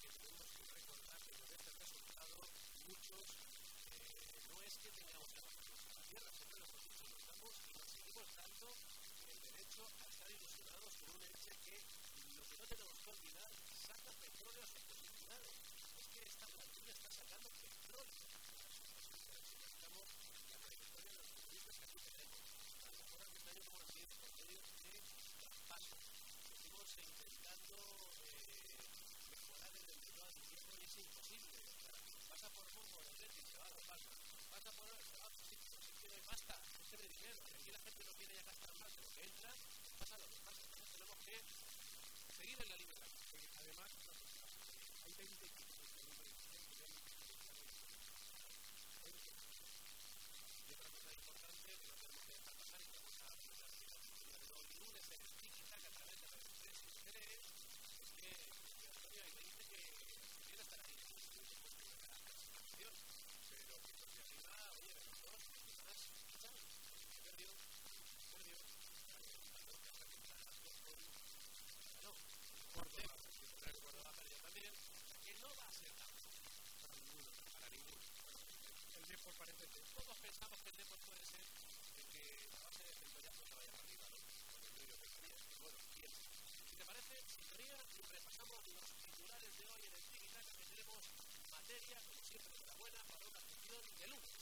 tenemos que recordar que con este resultado muchos eh, no es que tengamos que a la tierra, siempre nos damos y nos seguimos dando el derecho a estar ilusionados con un Elche que lo que no tenemos que olvidar saca petróleo a sus posibilidades. Es que esta plantilla está sacando petróleo. De los que tenemos. A lo intentando eh, es imposible. Pasa por rumbo, el Betis se va a pasa. Pasa por se va si quiere pasta, tiene dinero. Aquí la gente no quiere ya gastar más de lo que entra, pasa lo que pasa. Tenemos que seguir en la libertad. Además, hay 20 equipos que no y otra cosa importante que no tenemos que dejar pasar y que vamos a hablar de hoy lunes en el Tiki Taka a través de las redes sociales es que Antonio ahí me dice que quiere estar ahí en la clasificación, pero que por arriba, oye, de los dos, más, ¿sabes? Perdió, perdió. No, por tema, recuerdo la pérdida también, que no va a ser tan para ninguno, para ninguno. El Depor parece que todos pensamos que el Depor puede ser el que a base de centollazo se vaya para arriba, ¿no? Porque yo pensaría, bueno, ¿quién? Si te parece, sintonía, repasamos los titulares de hoy en el Tiki Taka que tenemos materia, como siempre, enhorabuena para una sesión de lunes.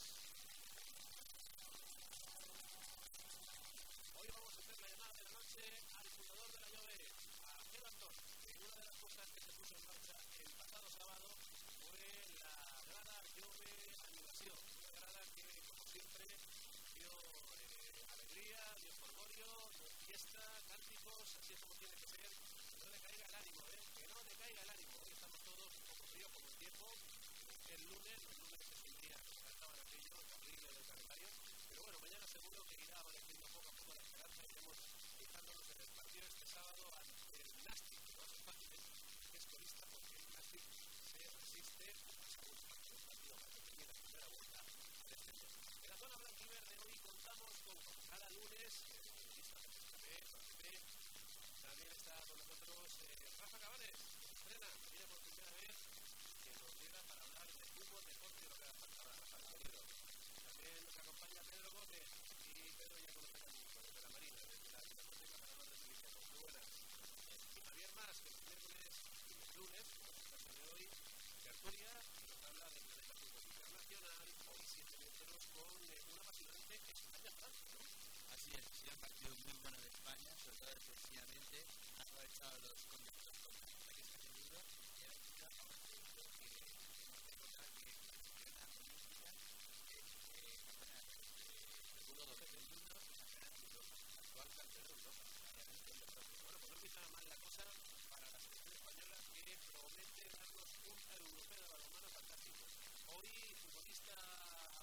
Hoy vamos a hacer la llamada de la noche al fundador de la llave, a Gel Antón, una de las cosas que se puso en marcha el pasado sábado fue la grada Llove Animación, una grada que, como siempre, dio eh, alegría, dio formorio, dio fiesta, cánticos, así es como tiene que ser, no le caiga el ánimo, ¿eh? No le caiga el ánimo, hoy estamos todos un poco fríos el tiempo, el lunes, los lunes es un día que estaban aquello horrible del calendario, pero bueno, mañana seguro que irá amaneciendo poco a poco la esperanza. Iremos fijándonos en el partido este sábado ante el Nastic, que no es fácil, que es colista porque el Nastic se resiste a según parte del partido para que termine la primera vuelta de este mes. En la zona blanquiverde hoy contamos con cada lunes también está con nosotros eh, Rafa Cabanes, estrena, viene por primera vez que nos llega para hablar de fútbol, deporte lo. También nos acompaña Pedro Gómez y Pedro ya conoce a mucho desde la Marina, desde la Biblioteca Parador de. Muy buenas. Y Javier Más, que miércoles y lunes, es caso de hoy, tertulia nos habla planeta fútbol internacional, hoy siete metros con eh, un apasionante España-Francia. Así es, sí, un partido muy bueno de España, sobre todo defensivamente, ha aprovechado los contactos con los que ha tenido y ha hecho a un equipo que hemos de contar que la olímpica es campeona del mundo dos veces del mundo y campeona de Europa, actual campeona de Europa. Bueno, pues no empieza mal la cosa para la selección española que promete darnos un europeo de balonmano fantástico. Hoy, futbolista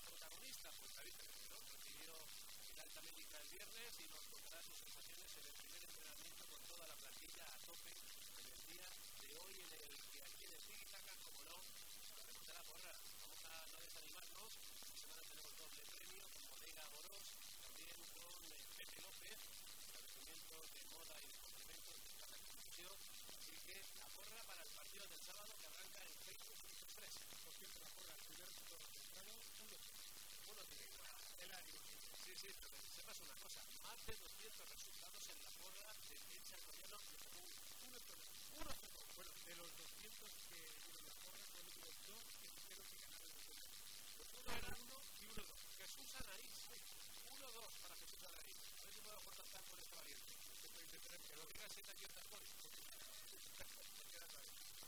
protagonista, pues David ¿no? Recibió alta médica el viernes y nos contará sus sensaciones en el primer entrenamiento con toda la plantilla a tope en el día de hoy en el que aquí en el Tiki-Taka, como no, de la porra. Vamos a no desanimarnos. Esta semana tenemos doble premio con Bodega Moros, también con eh, Pepe López, establecimiento de moda y de complementos de cada institución. Así que la porra para el partido del sábado que arranca en Facebook Express. Por cierto, la porra, el primer resultado temprano, uno uno tiene el ánimo. Sí, pero que una cosa, más de 200 resultados en la porra de Japón. Uno uno. Bueno, de los 200 que dieron la que dijeron que ganaron el juego. Uno era uno y uno dos. Jesús Anaís, uno dos para Jesús. A ver si puedo con este valiente. Que lo cosas.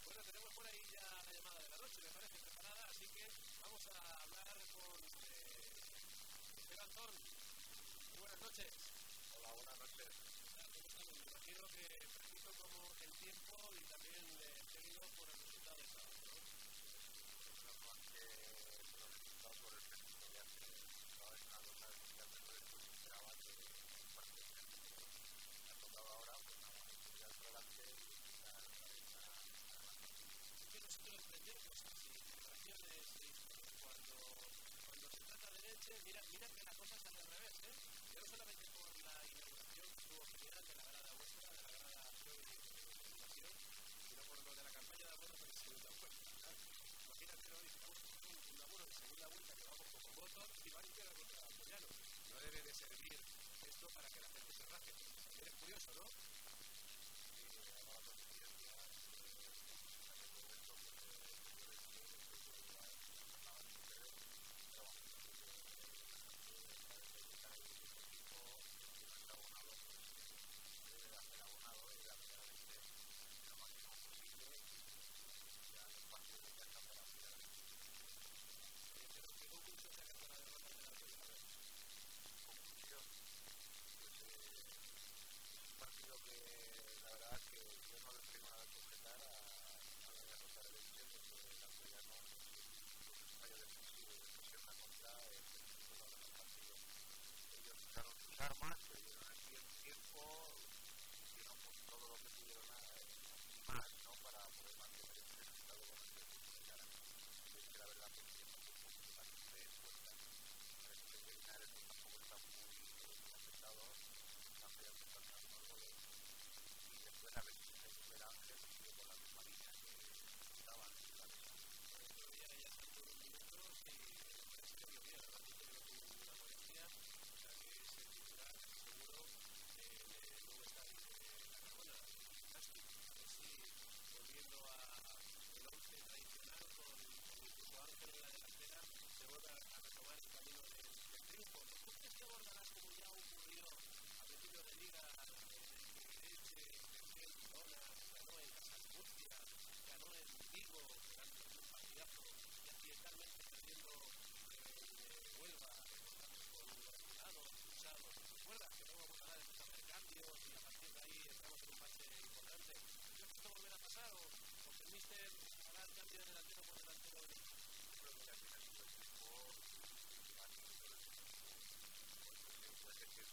Bueno, tenemos por ahí ya la llamada de la noche, me parece preparada, así que vamos a hablar con. Muy buenas noches. Hola, buenas noches. Me imagino que preciso como el tiempo y también eh, seguido por el resultado del sábado, ¿no? Menos mal que los resultados por el que ya se estaba en una cosa especialmente después esperaba que el me ha tocado ahora, pues nada, ir al delante y empezar otra vez a que nosotros entendemos así, declaraciones cuando, cuando se trata de leche, mira, mira que la cosa sale al revés, ¿eh? No solamente por la inauguración tuvo general de la grada vuestra, de la grada de sino por lo de la campaña de abono, pero si tercero y estamos con un laburo de segunda vuelta que vamos con votos y va a iniciar contra Alcoyano. No debe de servir esto para que la gente se raje. Es curioso, ¿no? ellos sus armas, se dieron aquí tiempo, todo lo que pudieron más recordarás como ya ocurrió a principio de liga eh, Elche, Girona, ganó en Casa Murcia, ganó en Vigo, delante de un partidazo, y aquí accidentalmente perdiendo en Huelva, con Granados, Cruzados. Recuerda que no vamos a dar estos intercambios y a partir de ahí estamos en un bache importante. ¿Esto volverá a pasar o, o el Mister hará el cambio de delantero por delantero del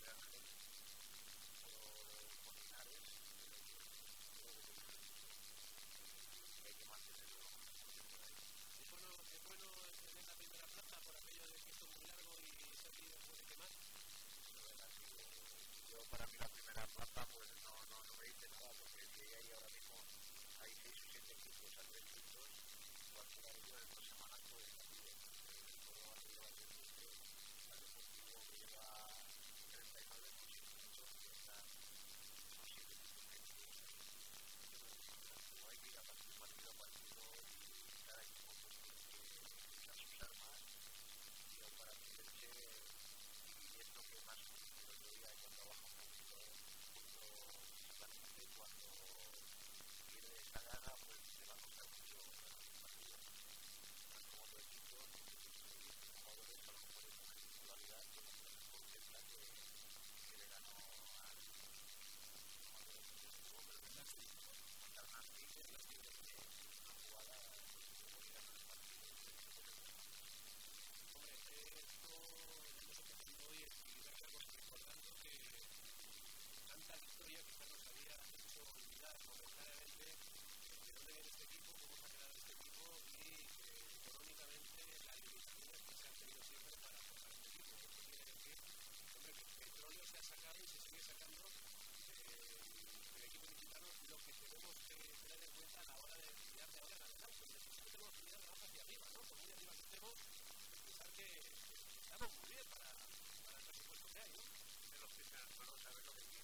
semana pues también el, el, el, el, el, el, el, el, el, el, el, el, de dónde viene este equipo, cómo se ha quedado este equipo y eh, económicamente la dificultad que se ha tenido siempre para pasar este equipo. Esto quiere decir que el petróleo se ha sacado y se sigue sacando eh, el equipo mexicano lo que tenemos que tener en cuenta a la hora de mirar de ahora en adelante. Nosotros tenemos que mirar más hacia arriba, ¿no? Por muy arriba que estemos, pensar que estamos muy bien para, el presupuesto que hay, ¿no? Pero si se ha, lo que.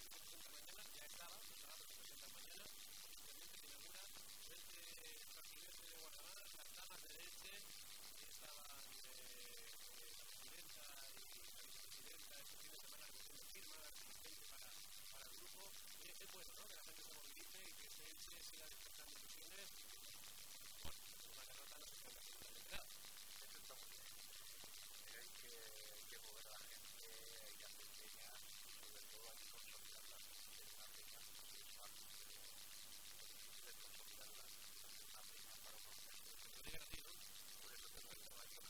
bueno, ¿no? Que la gente se movilice y que se eche, siga despertando ilusiones y que, bueno, pues es una derrota no se puede hacer la realidad. Esto está muy bien. Pero hay que, hay que mover a la gente, hay que hacer peña, sobre todo hay que consolidar las consolidarla. Hacer una peña es fácil, pero difícil es consolidarla. Hacer una peña para un proceso. Te lo digan a ti, ¿no? Por eso te lo digo, hay que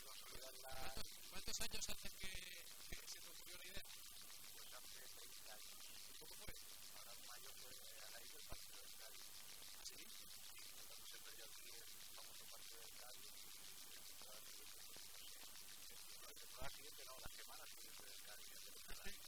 consolidarla. ¿Cuántos años hace que opuesto, ahora en mayo pues, ha ido el partido del Cádiz. ¿Así? Cuando se perdió aquí el famoso partido del Cádiz, la temporada siguiente, no, la semana siguiente del Cádiz,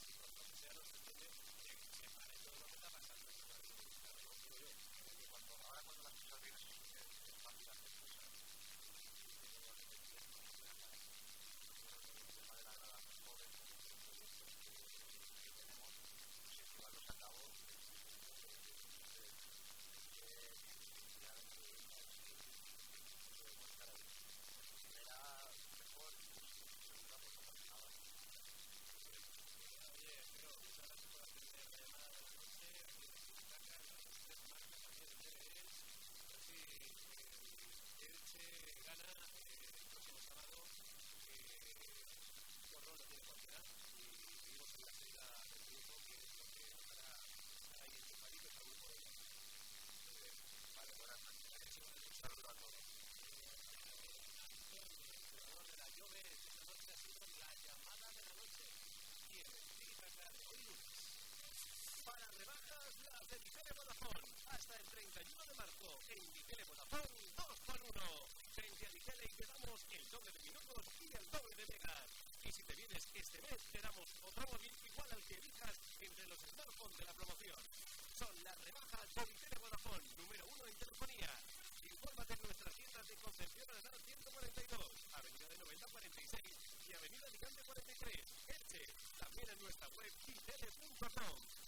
one of the Indicele Vodafone. Hasta el 31 de marzo, en Indicele Vodafone 2x1. Frente a y te damos el doble de minutos y el doble de megas. Y si te vienes este mes, te damos otro móvil igual al que elijas entre los smartphones de la promoción. Son las rebajas de Digele Vodafone, número uno en telefonía. Infórmate en nuestras tiendas de Concepción Arenal 142, Avenida de 9046 y Avenida Alicante 43, Elche. Este, también en nuestra web digele.com.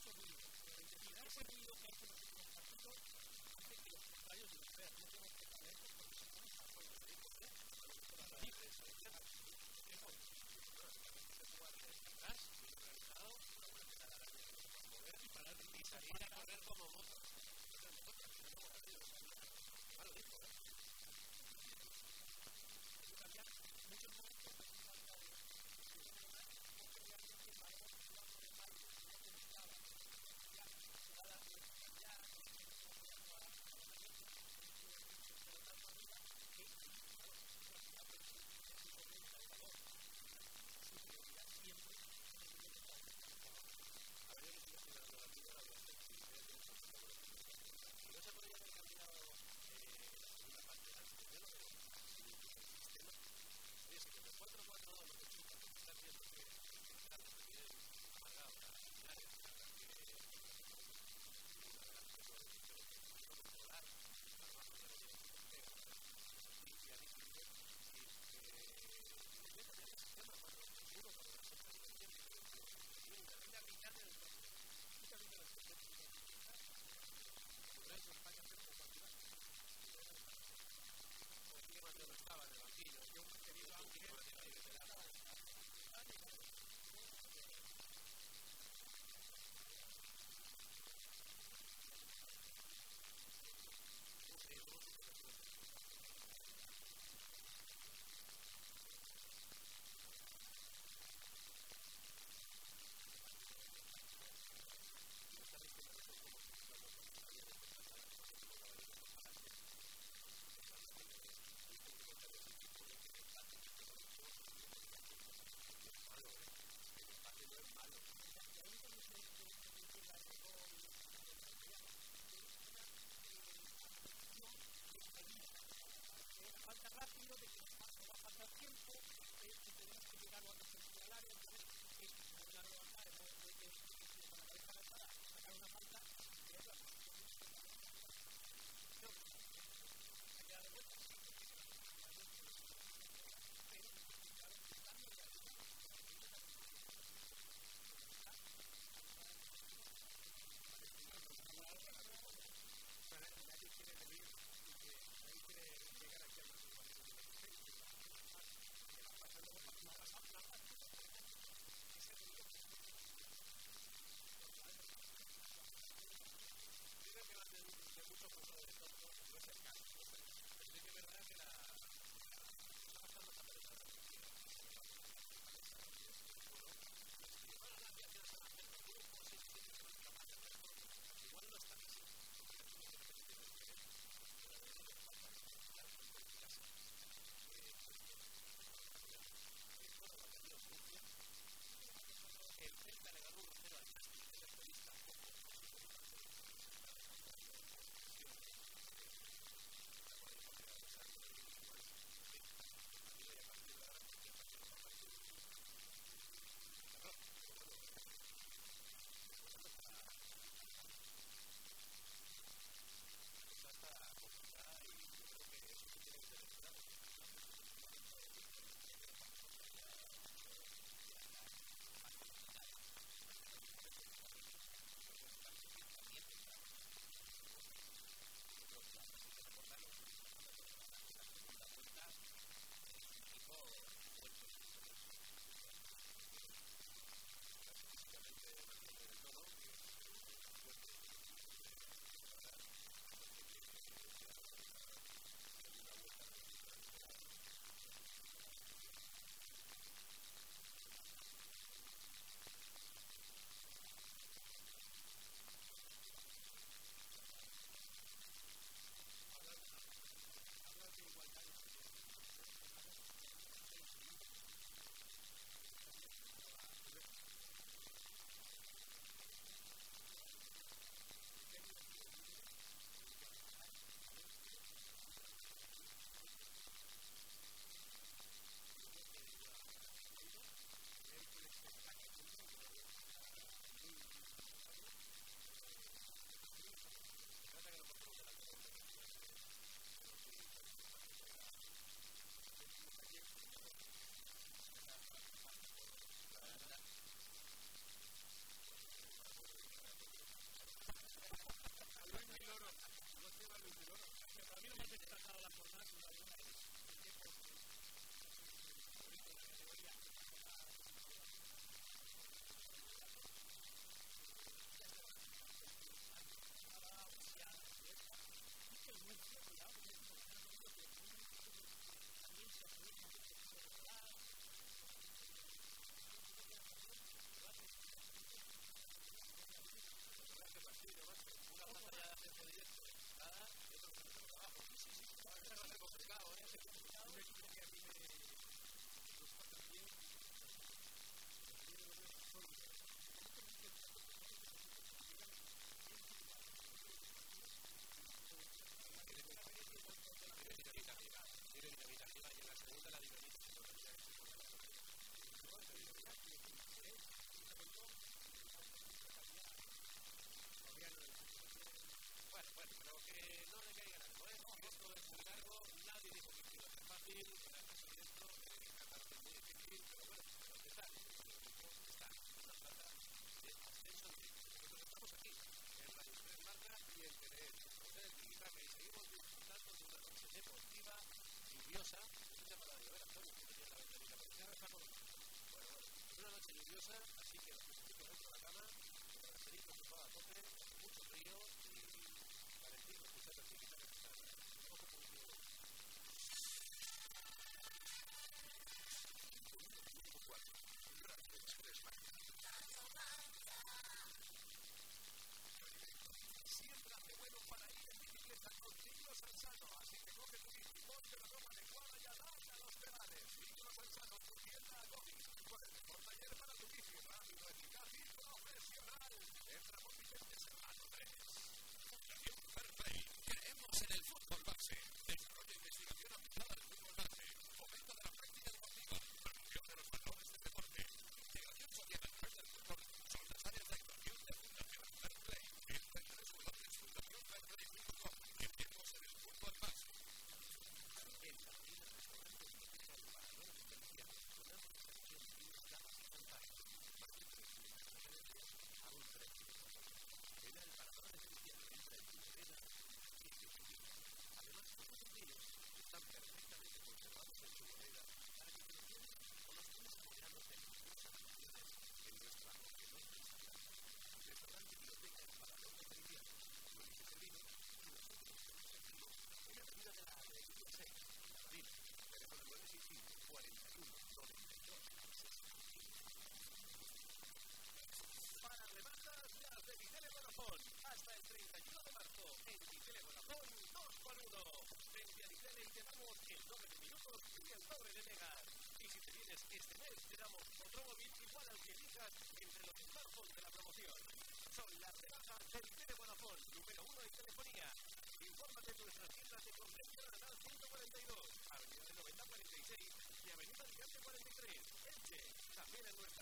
sonido, el primer sonido que hay que compartido hace que los radios digan, espera, no que pagar esto porque no a poner y salir a correr como moto. Sol, la rebaja del de Bonafón, número uno en telefonía. Infórmate de nuestras tiendas de Convención Nacional 142, Avenida de 9046 y Avenida Alicante 43, Elche. También en nuestra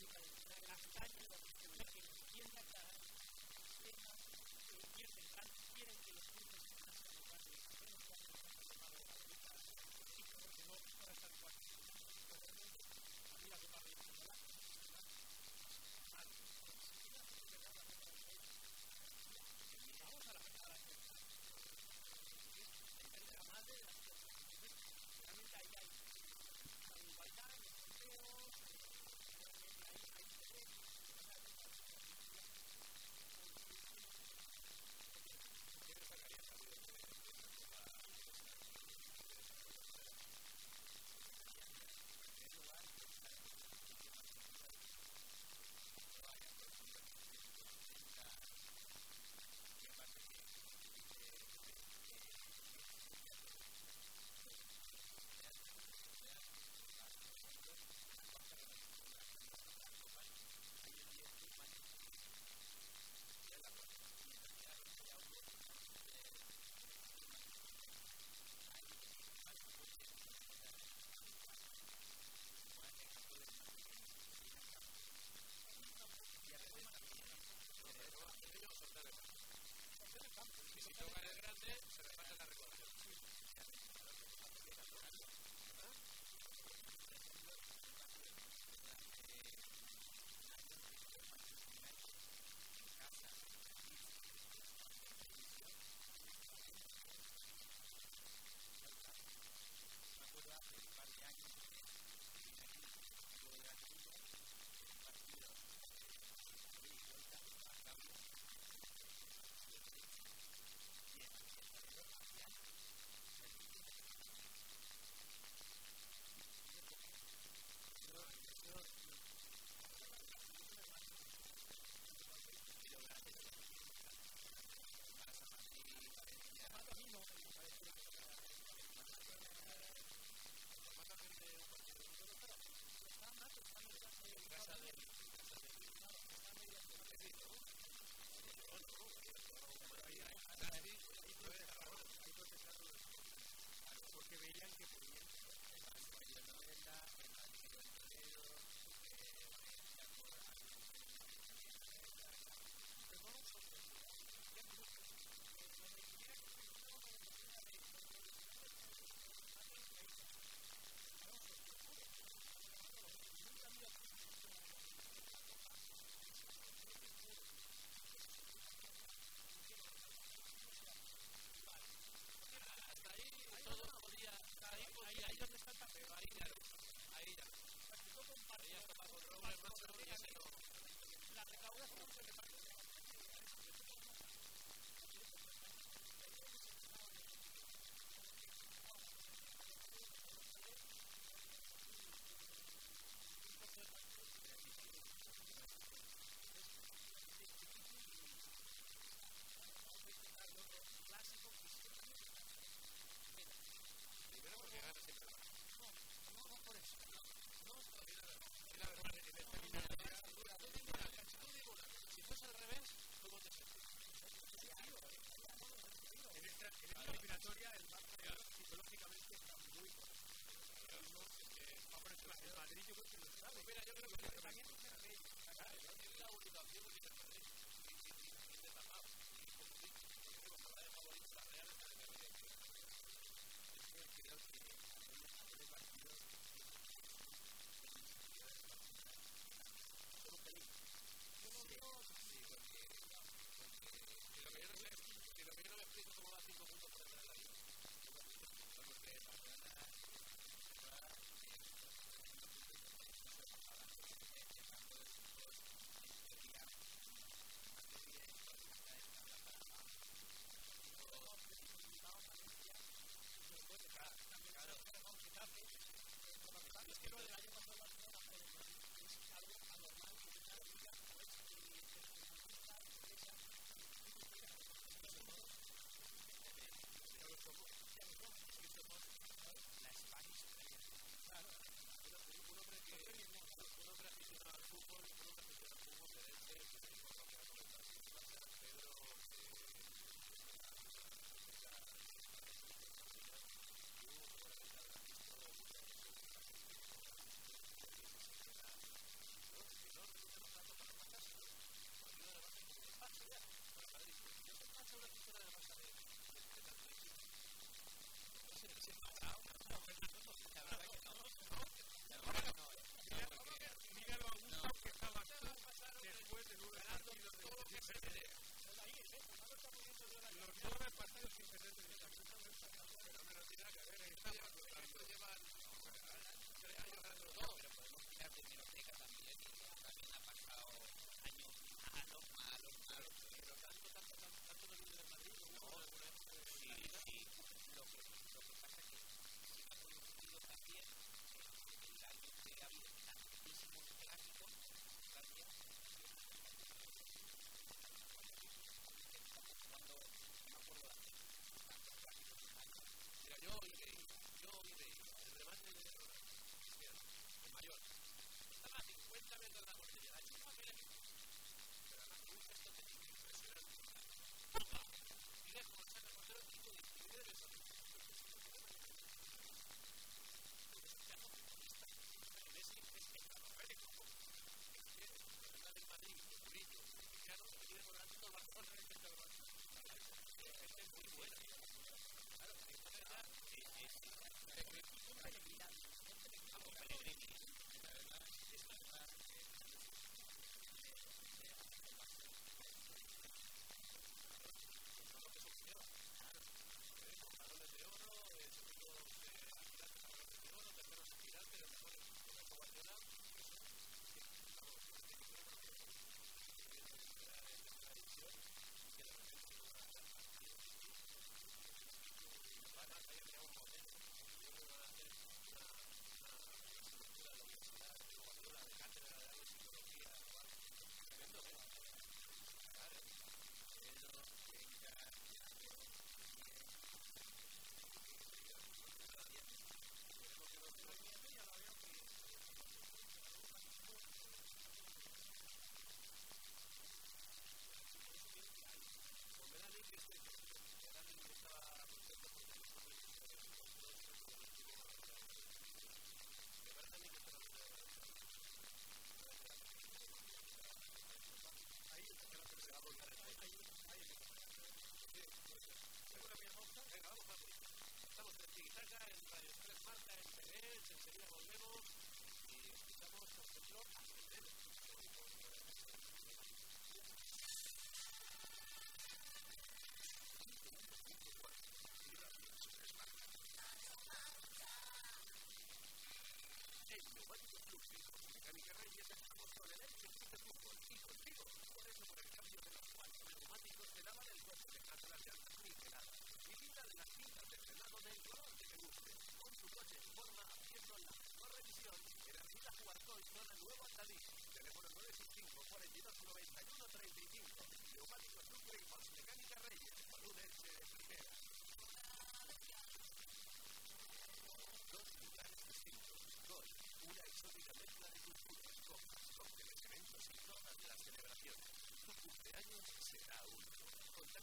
you. la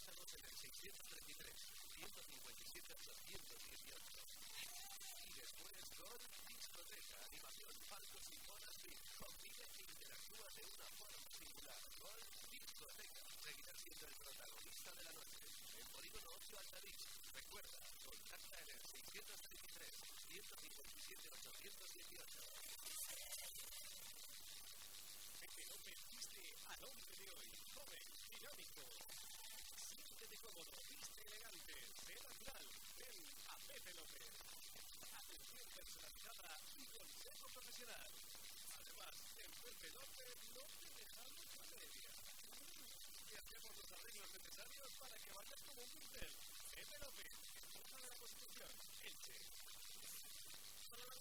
Lázaro en el 633, 157, 218. Y después Gol, discoteca, animación, palcos y zonas VIP. Convive e interactúa de una forma singular. Gol, discoteca, seguirá siendo el protagonista de la noche. En Polígono 8 Altadix. Recuerda, contacta en el 633, 157, 818 que no perdiste al hombre de hoy, joven, dinámico, Siéntete cómodo, viste elegante, sé natural. Ven a Pepe López. Atención personalizada y consejo profesional. Además, en Pepe López no te dejamos a media. Y hacemos los arreglos necesarios para que vayas como un pincel. Pepe López, Junta de la Constitución, Elche. Solo una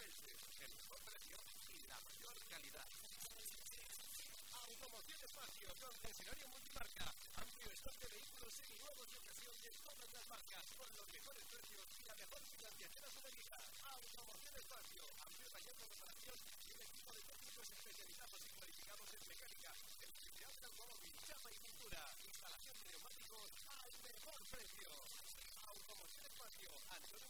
Gil.es, el mejor precio y la mayor calidad. Automoción Espacio, concesionario multimarca, amplio stock de vehículos seminuevos de ocasión de todas las marcas, con los mejores precios y la mejor financiación a su medida. Automoción Espacio, amplio taller de reparación y un equipo de técnicos especializados y cualificados en mecánica, electricidad del automóvil, chapa y pintura, instalación de neumáticos al mejor precio. Automoción Espacio, Antonio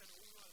Pero uno al